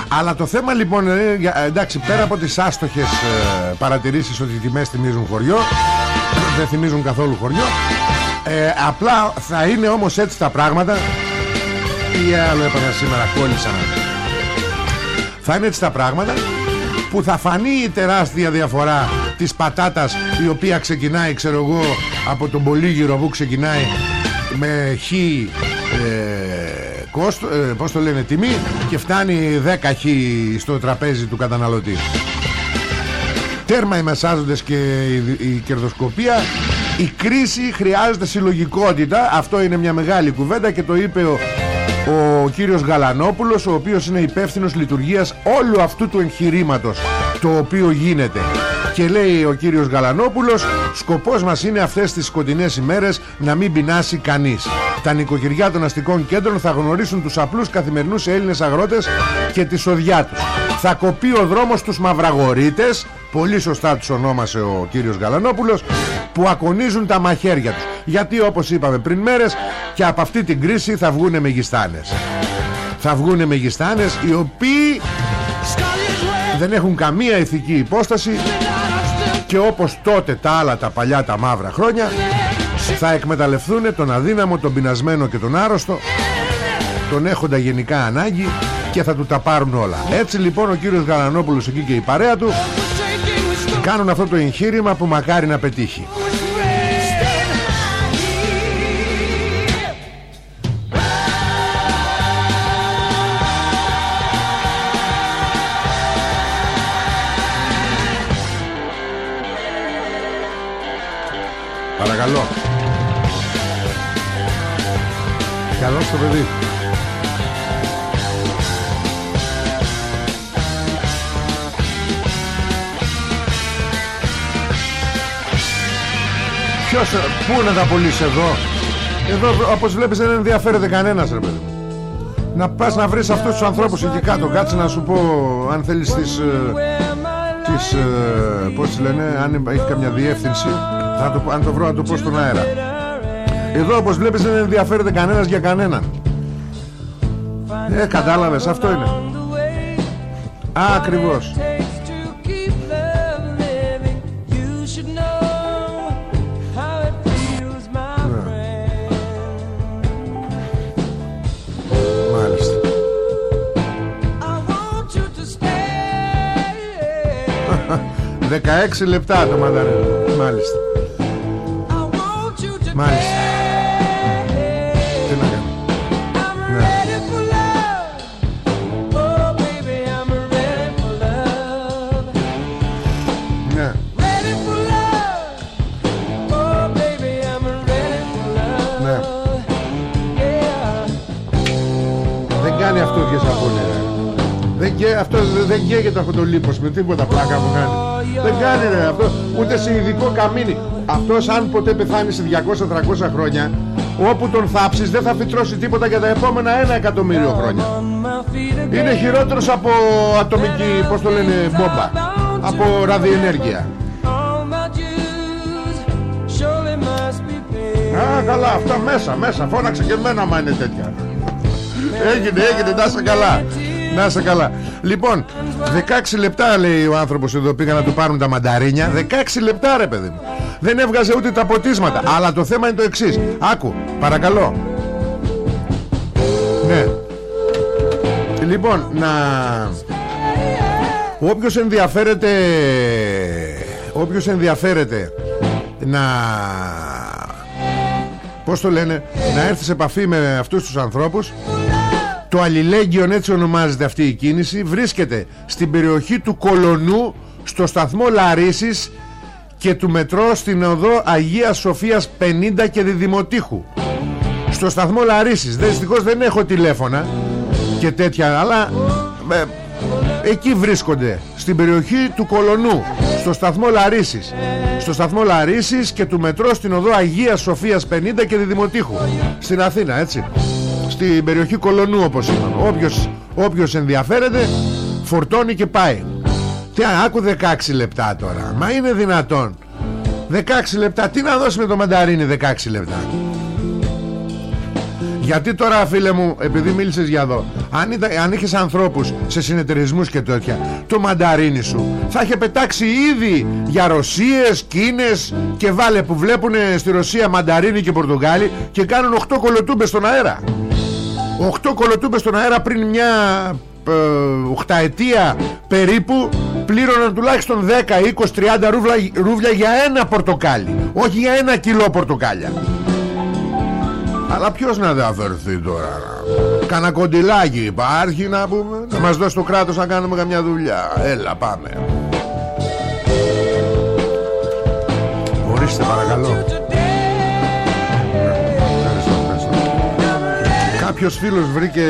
Αλλά το θέμα λοιπόν είναι, εντάξει, πέρα από τις άστοχες ε, παρατηρήσεις ότι οι τιμές θυμίζουν χωριό, δεν θυμίζουν καθόλου χωριό, ε, απλά θα είναι όμως έτσι τα πράγματα. Τι άλλο έπαθα σήμερα, κόλλησα. Θα είναι έτσι τα πράγματα που θα φανεί η τεράστια διαφορά της πατάτας η οποία ξεκινάει ξέρω εγώ από τον Πολύγυρο που ξεκινάει με χ ε, κόστο, ε, πώς το λένε τιμή και φτάνει 10 χ στο τραπέζι του καταναλωτή. Τέρμα οι μεσάζοντες και η, η κερδοσκοπία. Η κρίση χρειάζεται συλλογικότητα. Αυτό είναι μια μεγάλη κουβέντα και το είπε ο, ο κύριος Γαλανόπουλος ο οποίος είναι υπεύθυνος λειτουργίας όλου αυτού του εγχειρήματος το οποίο γίνεται και λέει ο κύριος Γαλανόπουλος Σκοπός μας είναι αυτές τις σκοτεινές ημέρες Να μην πεινάσει κανείς. Τα νοικοκυριά των αστικών κέντρων θα γνωρίσουν Τους απλούς καθημερινούς Έλληνες αγρότες Και τη σοδιά τους. Θα κοπεί ο δρόμος τους μαυραγορείτες πολύ σωστά τους ονόμασε ο κύριος Γαλανόπουλος που ακονίζουν τα μαχαίρια τους. Γιατί όπως είπαμε πριν μέρες και από αυτή την κρίση θα βγούνε μεγιστάνες. Θα βγούνε μεγιστάνες οι οποίοι δεν έχουν καμία ηθική υπόσταση και όπως τότε τα άλλα τα παλιά τα μαύρα χρόνια θα εκμεταλλευτούν τον αδύναμο, τον πεινασμένο και τον άρρωστο τον έχοντα γενικά ανάγκη και θα του τα πάρουν όλα. Έτσι λοιπόν ο κύριος Γαλανόπουλος εκεί και η παρέα του κάνουν αυτό το εγχείρημα που μακάρι να πετύχει Παρακαλώ. Καλώς το παιδί. Ποιος, πού να τα πουλήσει εδώ; Εδώ όπως βλέπεις δεν ενδιαφέρεται κανένας ρε παιδί Να πας να βρεις αυτούς τους ανθρώπους εκεί κάτω. Κάτσε να σου πω αν θέλεις τις, ε, τις ε, Πώς τις λένε Αν έχει καμιά διεύθυνση θα το, Αν το βρω να το πω στον αέρα. Εδώ όπως βλέπεις δεν ενδιαφέρεται κανένας για κανέναν. Ε κατάλαβες αυτό είναι. Α, ακριβώς. Μάλιστα. 16 (laughs) λεπτά το μανταρίνο. Μάλιστα Μάλιστα. Τι να κάνω. Ναι. Ναι. Ναι. Δεν κάνει αυτό και σαπούνι ρε. Δεν, καί, αυτό, δεν καίγεται αυτό το λίπος με τίποτα πλάκα που κάνει. Δεν κάνει ρε. Αυτό Ούτε σε ειδικό καμίνι Αυτός αν ποτέ πεθάνει σε 200-300 χρόνια Όπου τον θάψεις δεν θα φυτρώσει τίποτα για τα επόμενα ένα εκατομμύριο χρόνια Είναι χειρότερος από ατομική Πώς το λένε μπόμπα Από ραδιενέργεια Α, καλά, αυτά μέσα, μέσα. Φώναξε και εμένα άμα είναι τέτοια. Έγινε, έγινε, να είσαι καλά. Να είσαι καλά. Λοιπόν, 16 λεπτά λέει ο άνθρωπος εδώ πήγα να του πάρουν τα μανταρίνια. 16 λεπτά ρε παιδί μου. Δεν έβγαζε ούτε τα ποτίσματα. Αλλά το θέμα είναι το εξής. Άκου, παρακαλώ. Ναι. Λοιπόν, να... Όποιος ενδιαφέρεται Όποιος ενδιαφέρεται Να Πώς το λένε; Να έρθει σε επαφή με αυτούς τους ανθρώπους Το αλληλέγγυον έτσι ονομάζεται αυτή η κίνηση Βρίσκεται στην περιοχή του Κολονού Στο σταθμό Λαρίσης Και του μετρό στην οδό Αγίας Σοφίας 50 και Διδημοτήχου. Στο σταθμό Λαρίσης. Δυστυχώς δεν έχω τηλέφωνα Και τέτοια Αλλά ε, Εκεί βρίσκονται Στην περιοχή του Κολονού Στο σταθμό Λαρίσης. Στο σταθμό Λαρίσης και του μετρό στην οδό Αγίας Σοφίας 50 και Διδημοτήχου. Στην Αθήνα έτσι. Στην περιοχή Κολονού όπως είπαμε. Όποιος, όποιος ενδιαφέρεται Φορτώνει και πάει Τι άκου 16 λεπτά τώρα. Μα είναι δυνατόν. 16 λεπτά. Τι να δώσει με το μανταρίνι 16 λεπτά; Γιατί τώρα φίλε μου Επειδή μίλησες για εδώ Αν, ήταν, αν είχες ανθρώπους σε συνεταιρισμούς και τέτοια Το μανταρίνι σου Θα είχε πετάξει ήδη για Ρωσίες, Κίνες Και βάλε που βλέπουν στη Ρωσία μανταρίνι και Πορτογάλοι Και κάνουν 8 κολοτούμπες στον αέρα. 8 κολοτούμπες στον αέρα πριν μια ε, 8 ετία περίπου πλήρωναν τουλάχιστον 10, 20, 30 ρούβλα, ρούβλια για ένα πορτοκάλι. Όχι για ένα κιλό πορτοκάλια. Αλλά ποιος να διαφερθεί τώρα Κάνα κοντιλάκι υπάρχει να πούμε. Να μας δώσει το κράτος να κάνουμε καμιά δουλειά. Έλα πάμε. Ορίστε παρακαλώ. Κάποιος φίλος βρήκε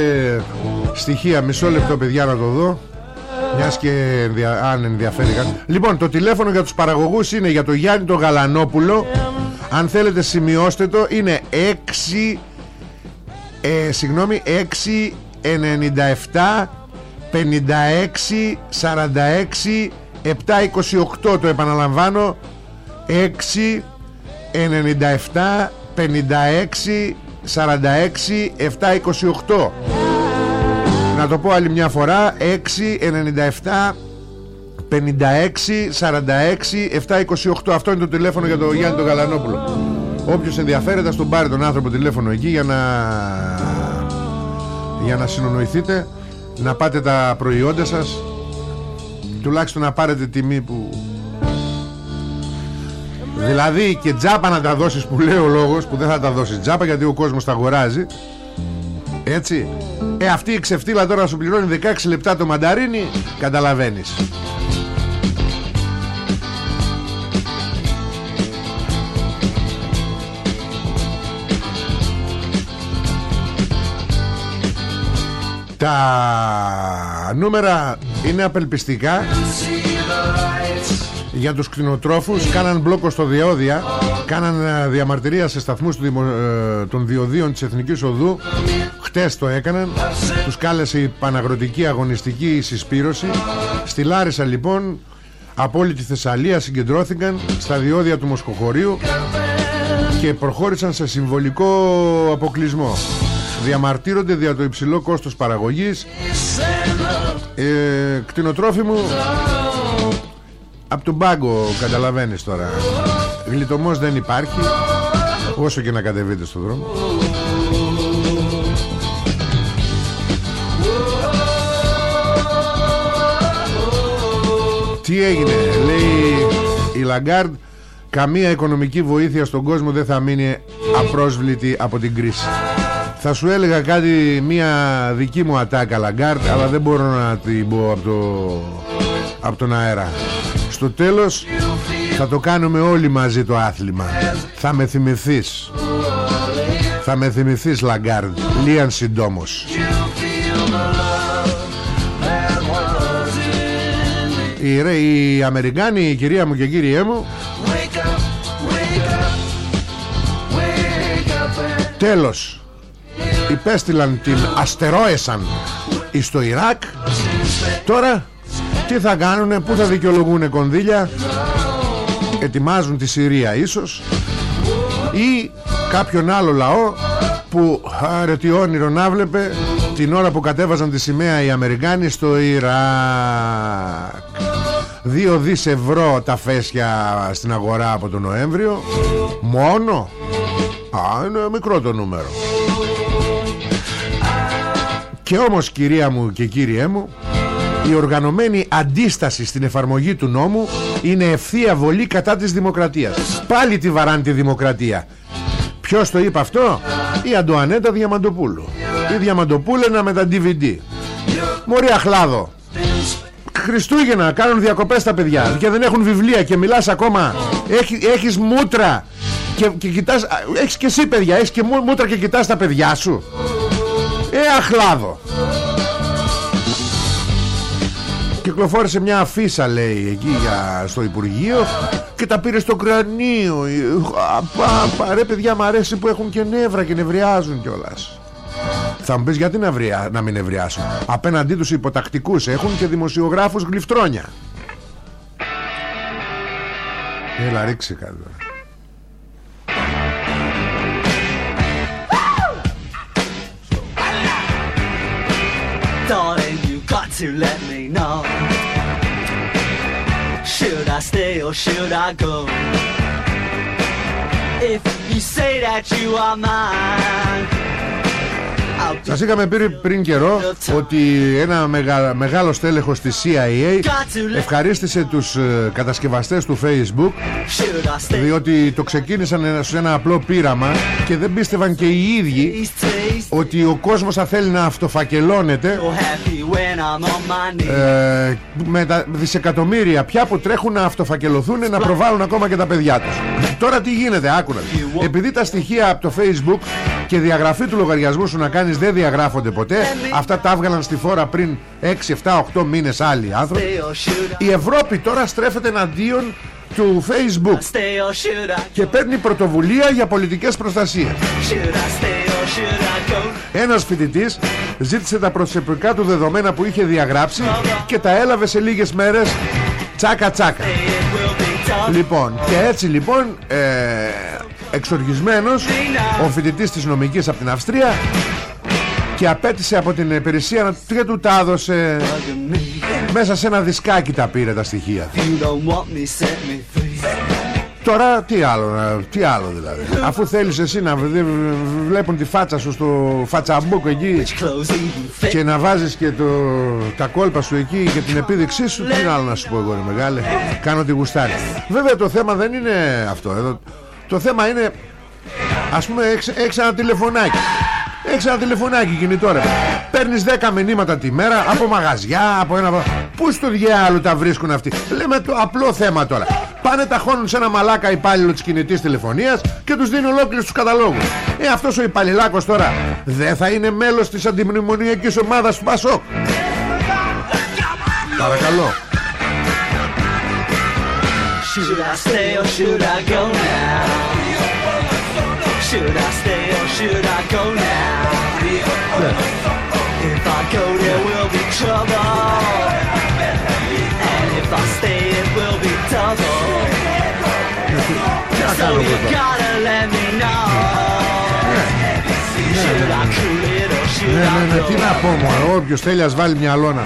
στοιχεία. Μισό λεπτό παιδιά να το δω Μιας και αν ενδιαφέρει κάτι. Λοιπόν το τηλέφωνο για τους παραγωγούς είναι Για το Γιάννη το Γαλανόπουλο. Αν θέλετε σημειώστε το. Είναι 6 ε, Συγγνώμη 6 97 56 46 728 το επαναλαμβάνω. 6 97 56 46 728 να το πω άλλη μια φορά 6 97 56 46 728 αυτό είναι το τηλέφωνο για τον Γιάννη τον Γαλανόπουλο. Όποιος ενδιαφέρεται στον πάρει τον άνθρωπο τηλέφωνο εκεί για να για να συνονοηθείτε να πάτε τα προϊόντα σας. Τουλάχιστον να πάρετε τιμή που δηλαδή και τζάπα να τα δώσεις που λέει ο λόγος που δεν θα τα δώσεις τζάπα γιατί ο κόσμος τα αγοράζει έτσι. Ε αυτή η ξεφτύλα τώρα σου πληρώνει 16 λεπτά το μανταρίνι καταλαβαίνεις. Τα νούμερα είναι απελπιστικά. Για τους κτηνοτρόφους κάναν μπλόκο στο διόδια κάναν ε, διαμαρτυρία σε σταθμούς ε, των διοδίων της Εθνικής Οδού χτες το έκαναν. Τους κάλεσε η Παναγροτική Αγωνιστική Συσπήρωση. Στη Λάρισα λοιπόν από όλη τη Θεσσαλία συγκεντρώθηκαν στα διόδια του Μοσχοχωρίου και προχώρησαν σε συμβολικό αποκλεισμό. Διαμαρτύρονται δια το υψηλό κόστος παραγωγής. Ε, κτηνοτρόφιμο από τον πάγκο καταλαβαίνεις τώρα. Γλιτωμός δεν υπάρχει όσο και να κατεβείτε στον δρόμο Τι έγινε λέει η Λαγκάρντ. Καμία οικονομική βοήθεια στον κόσμο δεν θα μείνει απρόσβλητη από την κρίση. Θα σου έλεγα κάτι Μια δική μου ατάκα Λαγκάρντ Αλλά δεν μπορώ να την πω από, το, από τον αέρα. Στο τέλος Θα το κάνουμε όλοι μαζί το άθλημα. Θα με θυμηθείς. Θα με θυμηθείς Λαγκάρντ Λίαν συντόμως οι, οι Αμερικάνοι, η κυρία μου και κύριέ μου. Τέλος. Υπέστειλαν την αστερόεσαν στο Ιράκ. Τώρα τι θα κάνουνε πού θα δικαιολογούν κονδύλια. Ετοιμάζουν τη Συρία ίσως. Ή κάποιον άλλο λαό που άρε τι όνειρο να βλέπε την ώρα που κατέβαζαν τη σημαία οι Αμερικάνοι στο Ιράκ Δύο δις ευρώ τα φέσια στην αγορά από τον Νοέμβριο Μόνο Α, είναι μικρό το νούμερο και όμως κυρία μου και κύριέ μου η οργανωμένη αντίσταση στην εφαρμογή του νόμου είναι ευθεία βολή κατά της δημοκρατίας. Πάλι τη βαράνε τη δημοκρατία. Ποιος το είπε αυτό; Η Αντουανέτα Διαμαντοπούλου. Η Διαμαντοπούλενα με τα DVD. Μωρή αχλάδο. Χριστούγεννα κάνουν διακοπές τα παιδιά και δεν έχουν βιβλία και μιλάς ακόμα. Έχει, έχεις μούτρα και, και κοιτάς, έχεις και εσύ παιδιά, έχεις και μούτρα και κοιτάς τα παιδιά σου. Ε αχλάδο Κυκλοφόρησε μια αφίσα λέει εκεί για, στο Υπουργείο Και τα πήρε στο κρανίο Πα, Ρε παιδιά μ' αρέσει που έχουν και νεύρα και νευριάζουν κιόλας θα μου πεις γιατί να, βριά, να μην ευριάσουν; Απέναντί τους υποτακτικούς έχουν και δημοσιογράφους γλυφτρόνια Έλα ρίξει κάτι Darling, you got to let me know. Should I stay or should I go? If you say that you are mine. Σας είχαμε πει πριν καιρό ότι ένα μεγα, μεγάλο στέλεχος της CIA ευχαρίστησε τους ε, κατασκευαστές του Facebook διότι το ξεκίνησαν σε ένα απλό πείραμα και δεν πίστευαν και οι ίδιοι ότι ο κόσμος θα θέλει να αυτοφακελώνεται ε, με τα δισεκατομμύρια πια που τρέχουν να αυτοφακελωθούν να προβάλλουν ακόμα και τα παιδιά τους. Τώρα τι γίνεται άκουνα. Επειδή τα στοιχεία από το Facebook και διαγραφή του λογαριασμού σου να κάνεις δεν διαγράφονται ποτέ αυτά τα έβγαλαν στη φόρα πριν 6, 7, 8 μήνες άλλοι άνθρωποι. Η Ευρώπη τώρα στρέφεται εναντίον του Facebook και παίρνει πρωτοβουλία για πολιτικές προστασίες ένας φοιτητής ζήτησε τα προσωπικά του δεδομένα που είχε διαγράψει και τα έλαβε σε λίγες μέρες. Τσάκα τσάκα. Λοιπόν και έτσι λοιπόν ε, Εξοργισμένος Ο φοιτητής της νομικής από την Αυστρία Και απέτησε από την υπηρεσία να και του τα έδωσε; Μέσα σε ένα δισκάκι τα πήρε τα στοιχεία Τώρα τι άλλο, τι άλλο δηλαδή. (laughs) Αφού θέλεις εσύ να βλέπουν τη φάτσα σου στο φατσαμπούκ εκεί Και να βάζεις και το, τα κόλπα σου εκεί και την επίδειξή σου Τι άλλο να σου πω εγώ ρε μεγάλε. Κάν' ό,τι γουστάρεις. Βέβαια το θέμα δεν είναι αυτό. Εδώ, Το θέμα είναι Ας πούμε έχεις, έχεις ένα τηλεφωνάκι. Έχεις ένα τηλεφωνάκι κινητό ρε. Παίρνεις 10 μηνύματα τη μέρα Από μαγαζιά, από ένα... Πού στο διάλογο τα βρίσκουν αυτοί; Λέμε το απλό θέμα τώρα Πάνε τα χώνουν σε ένα μαλάκα υπάλληλο της κινητής τηλεφωνίας Και τους δίνουν ολόκληρους τους καταλόγους Ε αυτός ο υπαλληλάκος τώρα Δεν θα είναι μέλος της αντιμνημονιακής ομάδας του Πασόκ Παρακαλώ Should I stay or should I go now? Should I stay or should I go now? If I go there will be trouble And if I stay So you gotta let me know. Ναι, I ναι, ναι, go τι να πω μόνο Όποιος θέλει ας βάλει μια αλώνα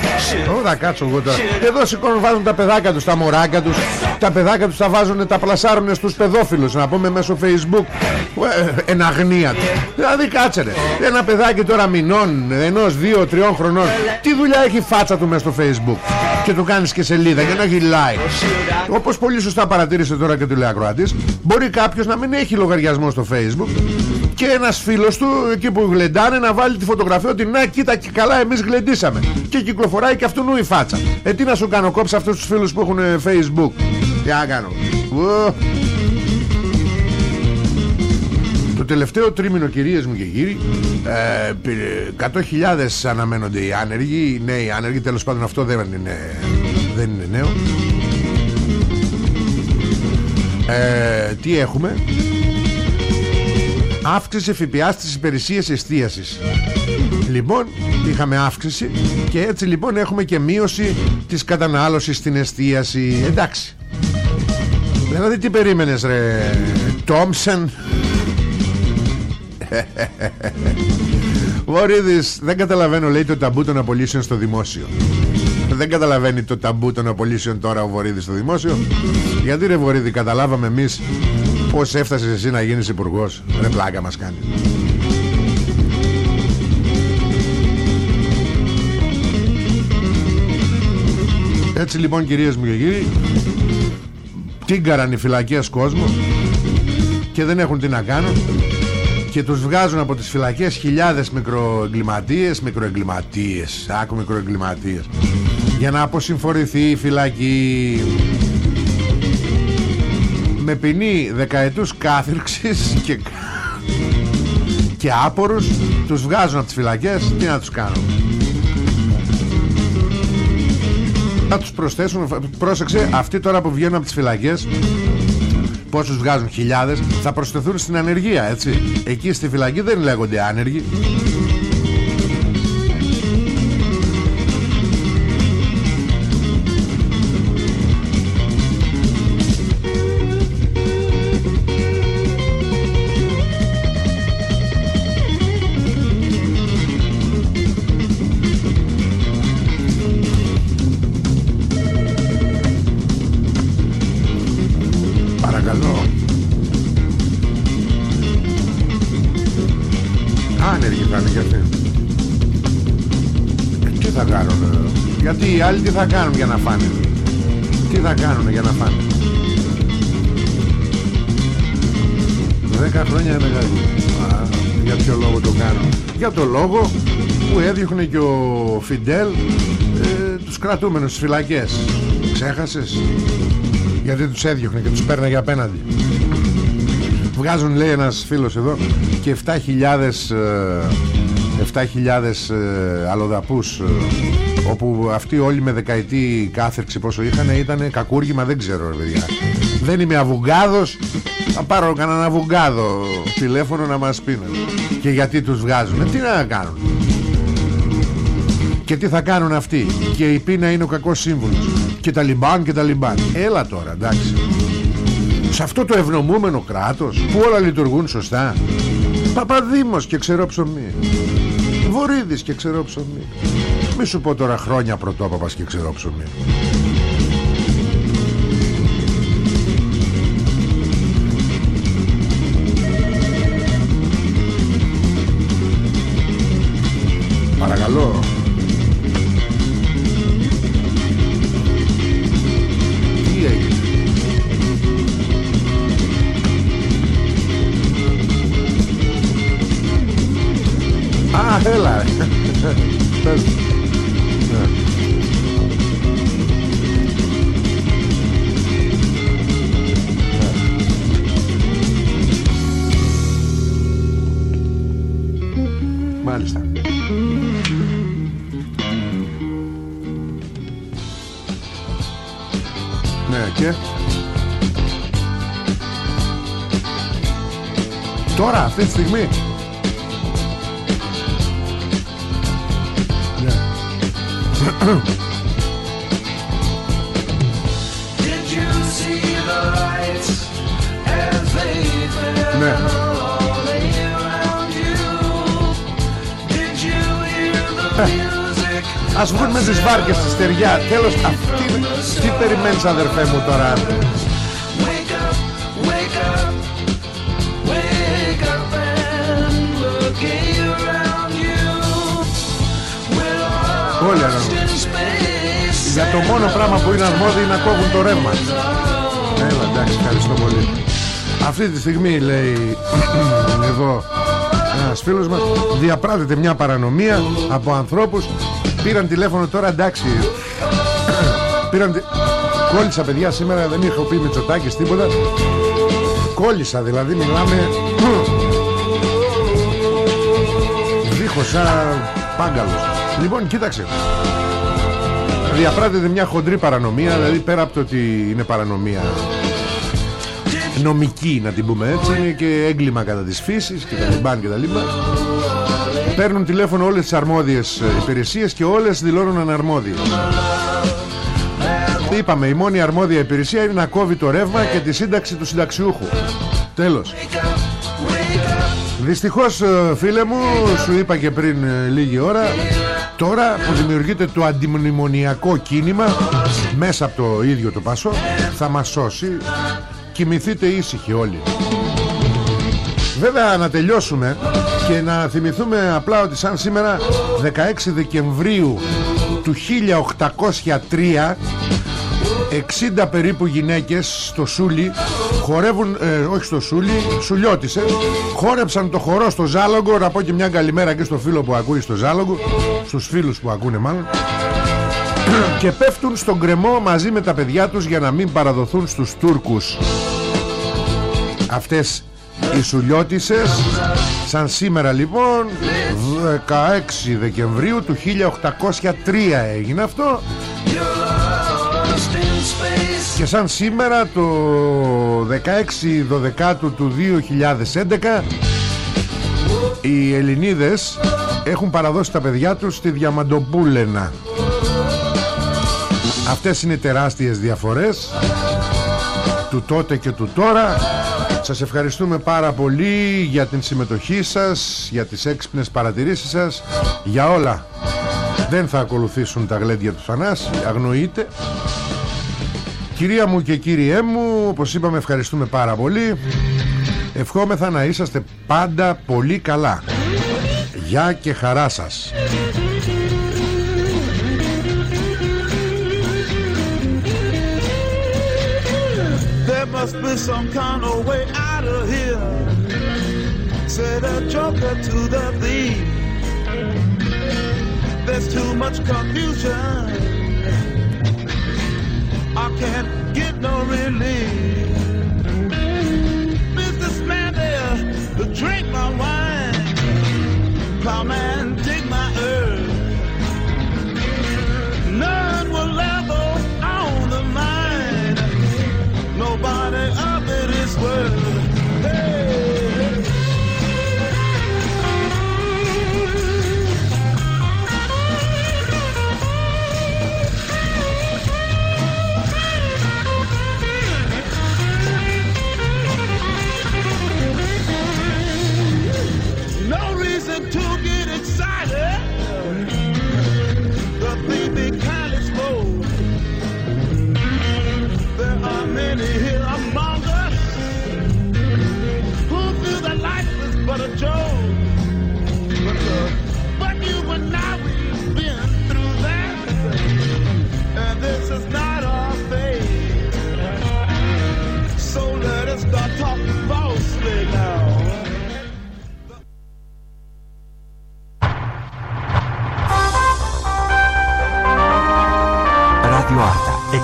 Εγώ θα κάτσω εγώ τώρα. Εδώ σηκώνουν βάζουν τα παιδάκια τους, τα μωράκια τους. Τα παιδάκια τους τα βάζουν, τα πλασάρουν στους παιδόφιλους Να πούμε μέσω facebook. Ε, Εν αγνία. Του Δηλαδή κάτσε ρε. Ένα παιδάκι τώρα μηνών Ενός, δύο, τριών χρονών. Τι δουλειά έχει η φάτσα του μέσα στο facebook; Και του κάνεις και σελίδα για να γυλάει Όπως πολύ σωστά παρατήρησε τώρα και του λέει ακροατής Μπορεί κάποιος να μην έχει λογαριασμό στο facebook και ένας φίλος του εκεί που γλεντάνε να βάλει τη φωτογραφία ότι να κοίτα και καλά εμείς γλεντήσαμε και κυκλοφοράει και αυτού νου η φάτσα. Ε τι να σου κάνω κόψε αυτούς τους φίλους που έχουν ε, facebook. Τι να κάνω. Ου. το τελευταίο τρίμηνο κυρίες μου και κύριοι ε, πήρε 100.000 αναμένονται οι άνεργοι οι νέοι άνεργοι. Τέλος πάντων αυτό δεν είναι, δεν είναι νέο. Ε, τι έχουμε; Αύξηση ΦΠΑ στις υπηρεσίες εστίασης. Λοιπόν είχαμε αύξηση Και έτσι λοιπόν έχουμε και μείωση Της κατανάλωσης στην εστίαση. Εντάξει. Δηλαδή τι περίμενες ρε Τόμσεν Βορύδης (laughs) δεν καταλαβαίνω λέει το ταμπού των απολύσεων στο δημόσιο. Δεν καταλαβαίνει το ταμπού των απολύσεων τώρα ο Βορύδης στο δημόσιο. Γιατί ρε Βορύδη καταλάβαμε εμείς Πώς έφτασες εσύ να γίνεις υπουργός; Ρε πλάκα μας κάνεις. Έτσι λοιπόν κυρίες μου και κύριοι Τίγκαραν οι φυλακές κόσμος Και δεν έχουν τι να κάνουν Και τους βγάζουν από τις φυλακές Χιλιάδες μικροεγκληματίες Μικροεγκληματίες Άκου μικροεγκληματίες Για να αποσυμφορηθεί η φυλακή με ποινή δεκαετούς κάθυρξης και, και άπορους τους βγάζουν από τις φυλακές τι να τους κάνουν. Θα τους προσθέσουν πρόσεξε αυτοί τώρα που βγαίνουν από τις φυλακές πόσους βγάζουν χιλιάδες θα προσθεθούν στην ανεργία έτσι. Εκεί στη φυλακή δεν λέγονται άνεργοι οι άλλοι τι θα κάνουν για να φάνε; Τι θα κάνουν για να φάνε; Δέκα χρόνια είναι μεγάλη. Α, Για ποιο λόγο το κάνουν; Για το λόγο που έδιωχνε και ο Φιντέλ ε, Τους κρατούμενους στις φυλακές. Ξέχασες; Γιατί τους έδιωχνε και τους παίρναγε απέναντι. Βγάζουν λέει ένας φίλος εδώ Και 7.000 ε, 7.000 ε, αλλοδαπούς ε, Όπου αυτοί όλοι με δεκαετή κάθερξη πόσο είχαν Ήταν κακούργημα δεν ξέρω ρε παιδιά. Δεν είμαι αβουγκάδος Θα πάρω κανένα αβουγκάδο Τηλέφωνο να μας πίνουν. Και γιατί τους βγάζουν Τι να κάνουν. Και τι θα κάνουν αυτοί. Και η πείνα είναι ο κακός σύμβουλος. Και τα λιμπάν και τα λιμπάν. Έλα τώρα εντάξει. Σε αυτό το ευνομούμενο κράτος Που όλα λειτουργούν σωστά. Παπαδήμος και ξερό ψωμί Βορύδης και ξερό ψωμί Μη σου πω τώρα χρόνια πρωτόπαπας και ξερό ψωμί Παρακαλώ. Τι έγινε; Α, έλα. (laughs) Πες Did you hear the music? Ας βγουν με τις βάρκες στη στεριά. Τέλος αυτή, Τι περιμένεις αδερφέ μου τώρα; All Όλοι lost ανάμεσα. in space. Για το μόνο πράγμα που είναι αρμόδιοι είναι να κόβουν το ρεύμα. Έλα εντάξει ευχαριστώ πολύ. Αυτή τη στιγμή λέει (clears throat) Εδώ Ένας φίλος μας Διαπράττεται μια παρανομία Από ανθρώπους. Πήραν τηλέφωνο τώρα εντάξει. (clears throat) Πήραν τι... Κόλλησα παιδιά σήμερα Δεν είχα πει Μητσοτάκης τίποτα. Κόλλησα δηλαδή μιλάμε (clears throat) Δίχως σαν πάγκαλος Λοιπόν κοίταξε. Διαπράττεται μια χοντρή παρανομία Δηλαδή πέρα από το ότι είναι παρανομία Νομική να την πούμε έτσι Είναι και έγκλημα κατά της φύσης Και τα λιμπάν και τα λιμπάν Παίρνουν τηλέφωνο όλες τις αρμόδιες ε, υπηρεσίες Και όλες δηλώνουν αναρμόδιες Είπαμε η μόνη αρμόδια υπηρεσία Είναι να κόβει το ρεύμα και τη σύνταξη του συνταξιούχου. Τέλος Δυστυχώς ε, φίλε μου Σου είπα και πριν ε, λίγη ώρα Τώρα που δημιουργείται το αντιμνημονιακό κίνημα Μέσα από το ίδιο το Πασό Θα μας σώσει. Κοιμηθείτε ήσυχοι όλοι. Βέβαια να τελειώσουμε Και να θυμηθούμε απλά ότι σαν σήμερα 16 Δεκεμβρίου Του 1803 60 περίπου γυναίκες στο Σούλι χορεύουν, ε, όχι στο Σούλι, Σουλιώτισες χόρεψαν το χορό στο Ζάλογκο. Να πω και μια καλημέρα και στο φίλο που ακούει στο Ζάλογκο στους φίλους που ακούνε μάλλον. (clears throat) Και πέφτουν στον κρεμό μαζί με τα παιδιά τους για να μην παραδοθούν στους Τούρκους. Αυτές οι Σουλιώτισες σαν σήμερα λοιπόν 16 Δεκεμβρίου του 1803 έγινε αυτό. Lost in space. Και σαν σήμερα το 16 12 του 2011 οι Ελληνίδες έχουν παραδώσει τα παιδιά τους στη Διαμαντοπούλενα. Αυτές είναι τεράστιες διαφορές του τότε και του τώρα. Σας ευχαριστούμε πάρα πολύ για την συμμετοχή σας για τις έξυπνες παρατηρήσεις σας. Για όλα δεν θα ακολουθήσουν τα γλέντια του Θανάση αγνοείται Κυρία μου και κύριέ μου Όπως είπαμε ευχαριστούμε πάρα πολύ Ευχόμεθα να είσαστε πάντα πολύ καλά Γεια και χαρά σας There must be some kind of way out of here. Said a joker to the thief. There's too much confusion. Can't get no relief. Businessman there, drink my wine. Plowman,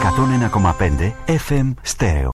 Κατόνενα κομμάπεντε, FM στερεό.